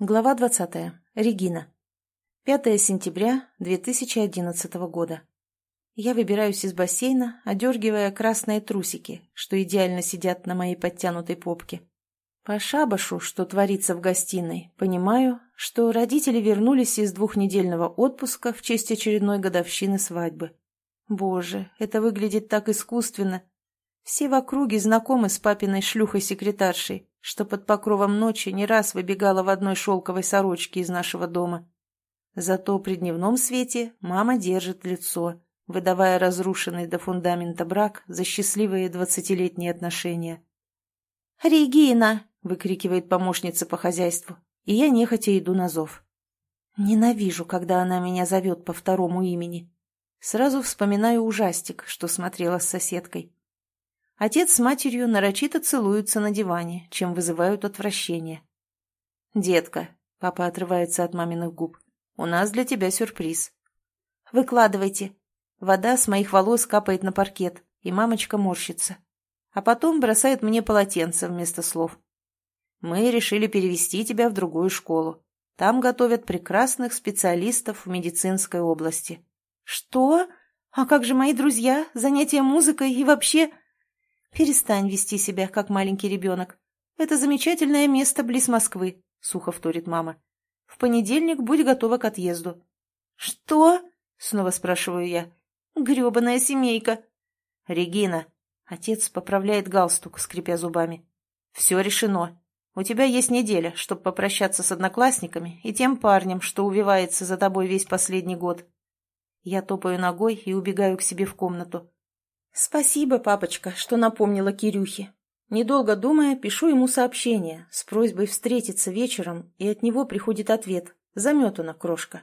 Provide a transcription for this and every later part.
Глава 20. Регина. 5 сентября 2011 года. Я выбираюсь из бассейна, одергивая красные трусики, что идеально сидят на моей подтянутой попке. По шабашу, что творится в гостиной, понимаю, что родители вернулись из двухнедельного отпуска в честь очередной годовщины свадьбы. Боже, это выглядит так искусственно. Все в округе знакомы с папиной шлюхой-секретаршей, что под покровом ночи не раз выбегала в одной шелковой сорочке из нашего дома. Зато при дневном свете мама держит лицо, выдавая разрушенный до фундамента брак за счастливые двадцатилетние отношения. «Регина!» — выкрикивает помощница по хозяйству, и я нехотя иду на зов. Ненавижу, когда она меня зовет по второму имени. Сразу вспоминаю ужастик, что смотрела с соседкой. Отец с матерью нарочито целуются на диване, чем вызывают отвращение. «Детка», — папа отрывается от маминых губ, — «у нас для тебя сюрприз». «Выкладывайте». Вода с моих волос капает на паркет, и мамочка морщится. А потом бросает мне полотенце вместо слов. «Мы решили перевести тебя в другую школу. Там готовят прекрасных специалистов в медицинской области». «Что? А как же мои друзья, занятия музыкой и вообще...» «Перестань вести себя, как маленький ребенок. Это замечательное место близ Москвы», — сухо вторит мама. «В понедельник будь готова к отъезду». «Что?» — снова спрашиваю я. «Гребаная семейка». «Регина», — отец поправляет галстук, скрипя зубами. «Все решено. У тебя есть неделя, чтобы попрощаться с одноклассниками и тем парнем, что увивается за тобой весь последний год». Я топаю ногой и убегаю к себе в комнату. «Спасибо, папочка, что напомнила Кирюхе. Недолго думая, пишу ему сообщение с просьбой встретиться вечером, и от него приходит ответ «Заметана, крошка».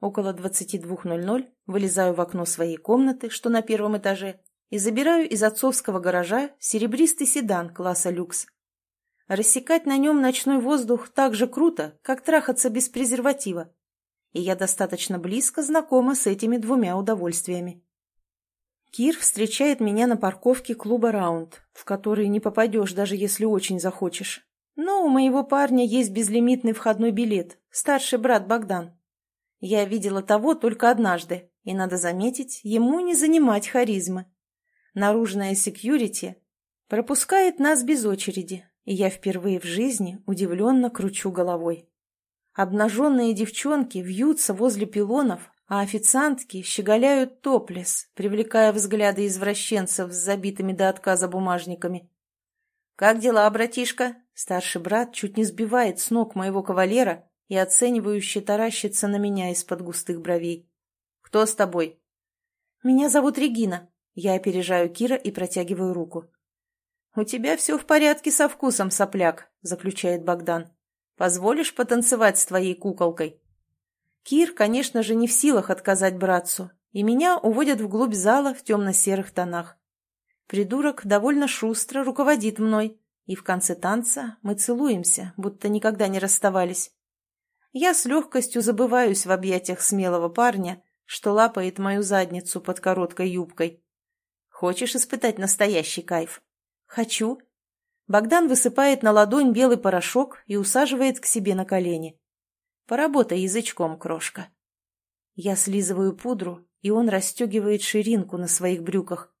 Около 22.00 вылезаю в окно своей комнаты, что на первом этаже, и забираю из отцовского гаража серебристый седан класса люкс. Рассекать на нем ночной воздух так же круто, как трахаться без презерватива. И я достаточно близко знакома с этими двумя удовольствиями. Кир встречает меня на парковке клуба «Раунд», в который не попадешь, даже если очень захочешь. Но у моего парня есть безлимитный входной билет, старший брат Богдан. Я видела того только однажды, и, надо заметить, ему не занимать харизмы. Наружная секьюрити пропускает нас без очереди, и я впервые в жизни удивленно кручу головой. Обнаженные девчонки вьются возле пилонов, а официантки щеголяют топлес, привлекая взгляды извращенцев с забитыми до отказа бумажниками. «Как дела, братишка?» Старший брат чуть не сбивает с ног моего кавалера и оценивающе таращится на меня из-под густых бровей. «Кто с тобой?» «Меня зовут Регина». Я опережаю Кира и протягиваю руку. «У тебя все в порядке со вкусом, сопляк», — заключает Богдан. «Позволишь потанцевать с твоей куколкой?» Кир, конечно же, не в силах отказать братцу, и меня уводят вглубь зала в темно-серых тонах. Придурок довольно шустро руководит мной, и в конце танца мы целуемся, будто никогда не расставались. Я с легкостью забываюсь в объятиях смелого парня, что лапает мою задницу под короткой юбкой. Хочешь испытать настоящий кайф? Хочу. Богдан высыпает на ладонь белый порошок и усаживает к себе на колени. Поработай язычком, крошка. Я слизываю пудру, и он расстегивает ширинку на своих брюках.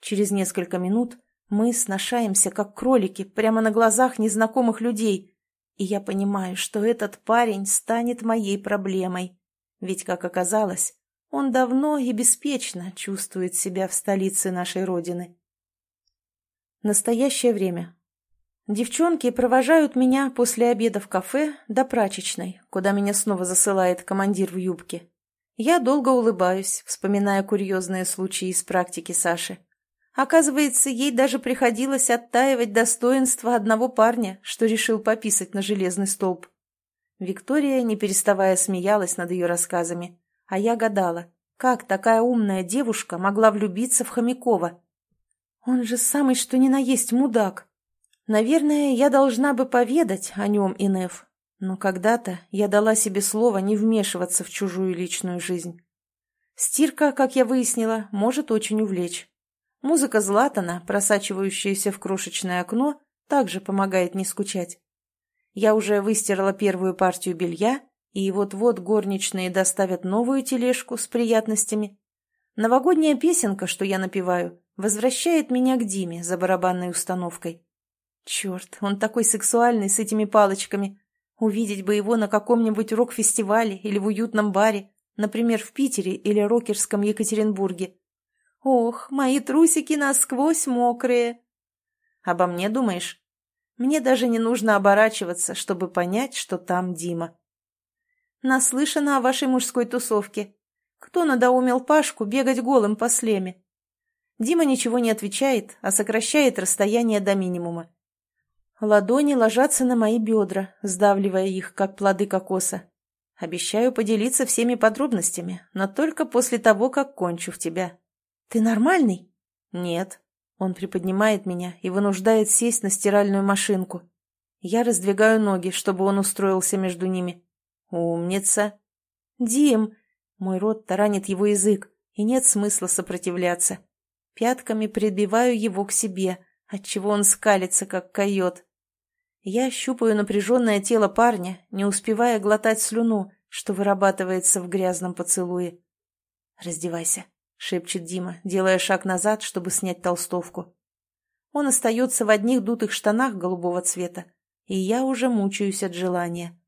Через несколько минут мы сношаемся, как кролики, прямо на глазах незнакомых людей, и я понимаю, что этот парень станет моей проблемой. Ведь, как оказалось, он давно и беспечно чувствует себя в столице нашей Родины. Настоящее время. Девчонки провожают меня после обеда в кафе до прачечной, куда меня снова засылает командир в юбке. Я долго улыбаюсь, вспоминая курьезные случаи из практики Саши. Оказывается, ей даже приходилось оттаивать достоинство одного парня, что решил пописать на железный столб. Виктория, не переставая, смеялась над ее рассказами, а я гадала, как такая умная девушка могла влюбиться в Хомякова. Он же самый что ни на есть мудак. Наверное, я должна бы поведать о нем и Неф, но когда-то я дала себе слово не вмешиваться в чужую личную жизнь. Стирка, как я выяснила, может очень увлечь. Музыка Златана, просачивающаяся в крошечное окно, также помогает не скучать. Я уже выстирала первую партию белья, и вот-вот горничные доставят новую тележку с приятностями. Новогодняя песенка, что я напеваю, возвращает меня к Диме за барабанной установкой. Черт, он такой сексуальный с этими палочками. Увидеть бы его на каком-нибудь рок-фестивале или в уютном баре, например, в Питере или рокерском Екатеринбурге. Ох, мои трусики насквозь мокрые. Обо мне думаешь? Мне даже не нужно оборачиваться, чтобы понять, что там Дима. Наслышана о вашей мужской тусовке. Кто надоумел Пашку бегать голым по слеме? Дима ничего не отвечает, а сокращает расстояние до минимума. Ладони ложатся на мои бедра, сдавливая их, как плоды кокоса. Обещаю поделиться всеми подробностями, но только после того, как кончу в тебя. Ты нормальный? Нет. Он приподнимает меня и вынуждает сесть на стиральную машинку. Я раздвигаю ноги, чтобы он устроился между ними. Умница. Дим! Мой рот таранит его язык, и нет смысла сопротивляться. Пятками прибиваю его к себе, отчего он скалится, как койот. Я щупаю напряженное тело парня, не успевая глотать слюну, что вырабатывается в грязном поцелуе. «Раздевайся», — шепчет Дима, делая шаг назад, чтобы снять толстовку. Он остается в одних дутых штанах голубого цвета, и я уже мучаюсь от желания.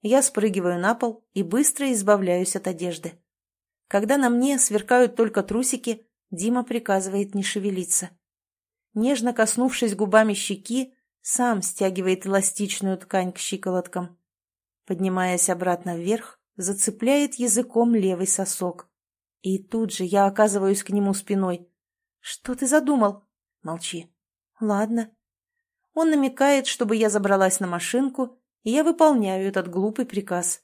Я спрыгиваю на пол и быстро избавляюсь от одежды. Когда на мне сверкают только трусики, Дима приказывает не шевелиться. Нежно коснувшись губами щеки, сам стягивает эластичную ткань к щиколоткам. Поднимаясь обратно вверх, зацепляет языком левый сосок. И тут же я оказываюсь к нему спиной. «Что ты задумал?» «Молчи». «Ладно». Он намекает, чтобы я забралась на машинку, и я выполняю этот глупый приказ.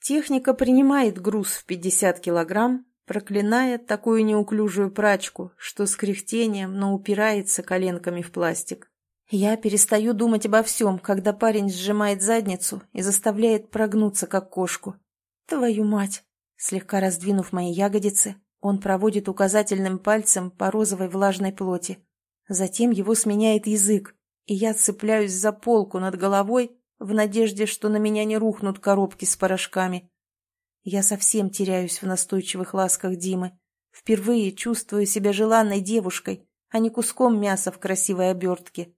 Техника принимает груз в 50 килограмм, проклиная такую неуклюжую прачку, что с кряхтением, но упирается коленками в пластик. Я перестаю думать обо всем, когда парень сжимает задницу и заставляет прогнуться, как кошку. Твою мать! Слегка раздвинув мои ягодицы, он проводит указательным пальцем по розовой влажной плоти. Затем его сменяет язык, и я цепляюсь за полку над головой в надежде, что на меня не рухнут коробки с порошками. Я совсем теряюсь в настойчивых ласках Димы. Впервые чувствую себя желанной девушкой, а не куском мяса в красивой обертке.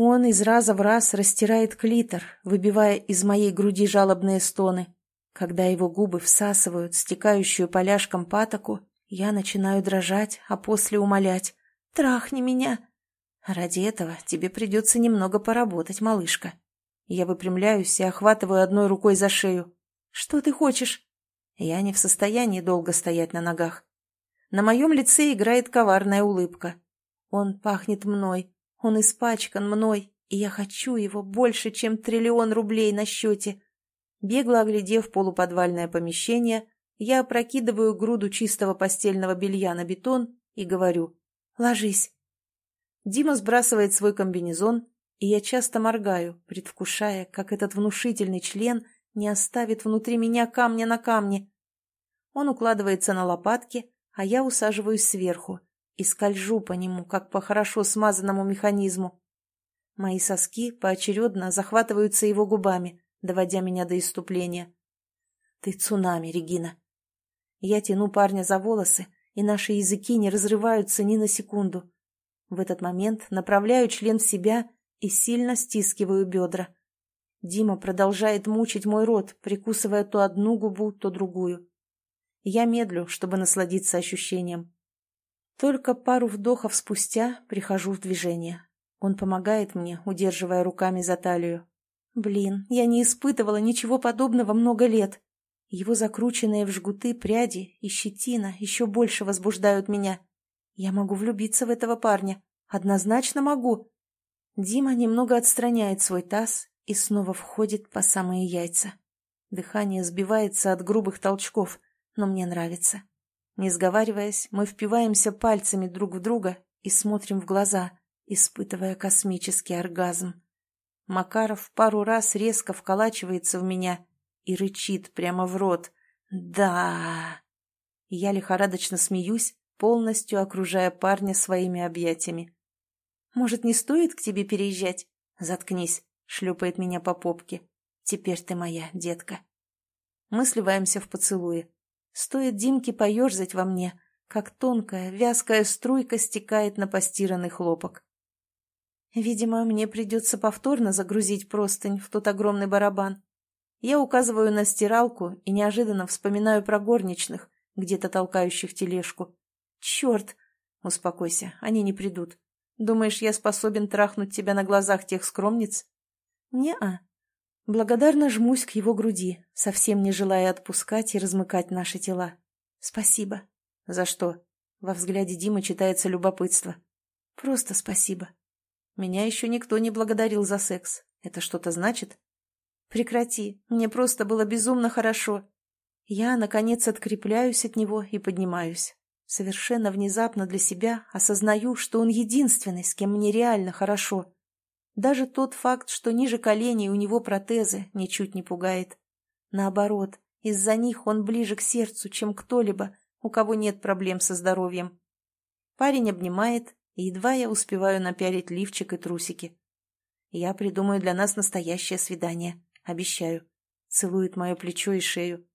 Он из раза в раз растирает клитор, выбивая из моей груди жалобные стоны. Когда его губы всасывают стекающую поляшком патоку, я начинаю дрожать, а после умолять. «Трахни меня!» «Ради этого тебе придется немного поработать, малышка». Я выпрямляюсь и охватываю одной рукой за шею. «Что ты хочешь?» Я не в состоянии долго стоять на ногах. На моем лице играет коварная улыбка. Он пахнет мной, он испачкан мной, и я хочу его больше, чем триллион рублей на счете. Бегло оглядев полуподвальное помещение, я опрокидываю груду чистого постельного белья на бетон и говорю «Ложись». Дима сбрасывает свой комбинезон, и я часто моргаю, предвкушая, как этот внушительный член не оставит внутри меня камня на камне. Он укладывается на лопатки, а я усаживаюсь сверху, и скольжу по нему, как по хорошо смазанному механизму. Мои соски поочередно захватываются его губами, доводя меня до иступления. «Ты цунами, Регина!» Я тяну парня за волосы, и наши языки не разрываются ни на секунду. В этот момент направляю член в себя и сильно стискиваю бедра. Дима продолжает мучить мой рот, прикусывая то одну губу, то другую. Я медлю, чтобы насладиться ощущением. Только пару вдохов спустя прихожу в движение. Он помогает мне, удерживая руками за талию. Блин, я не испытывала ничего подобного много лет. Его закрученные в жгуты пряди и щетина еще больше возбуждают меня. Я могу влюбиться в этого парня. Однозначно могу. Дима немного отстраняет свой таз и снова входит по самые яйца. Дыхание сбивается от грубых толчков, но мне нравится. Не сговариваясь, мы впиваемся пальцами друг в друга и смотрим в глаза, испытывая космический оргазм. Макаров пару раз резко вколачивается в меня и рычит прямо в рот. «Да!» Я лихорадочно смеюсь, полностью окружая парня своими объятиями. «Может, не стоит к тебе переезжать?» «Заткнись», — шлепает меня по попке. «Теперь ты моя, детка». Мы сливаемся в поцелуе. Стоит Димке поерзать во мне, как тонкая, вязкая струйка стекает на постиранный хлопок. Видимо, мне придется повторно загрузить простынь в тот огромный барабан. Я указываю на стиралку и неожиданно вспоминаю про горничных, где-то толкающих тележку. Черт! Успокойся, они не придут. Думаешь, я способен трахнуть тебя на глазах тех скромниц? Не-а. Благодарно жмусь к его груди, совсем не желая отпускать и размыкать наши тела. Спасибо. За что? Во взгляде Димы читается любопытство. Просто спасибо. Меня еще никто не благодарил за секс. Это что-то значит? Прекрати, мне просто было безумно хорошо. Я, наконец, открепляюсь от него и поднимаюсь. Совершенно внезапно для себя осознаю, что он единственный, с кем мне реально хорошо. Даже тот факт, что ниже коленей у него протезы, ничуть не пугает. Наоборот, из-за них он ближе к сердцу, чем кто-либо, у кого нет проблем со здоровьем. Парень обнимает, и едва я успеваю напялить лифчик и трусики. Я придумаю для нас настоящее свидание, обещаю. Целует мое плечо и шею.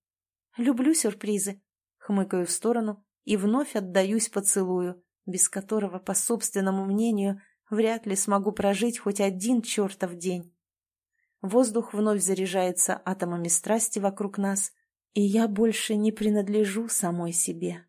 Люблю сюрпризы. Хмыкаю в сторону и вновь отдаюсь поцелую, без которого, по собственному мнению, вряд ли смогу прожить хоть один чертов день. Воздух вновь заряжается атомами страсти вокруг нас, и я больше не принадлежу самой себе.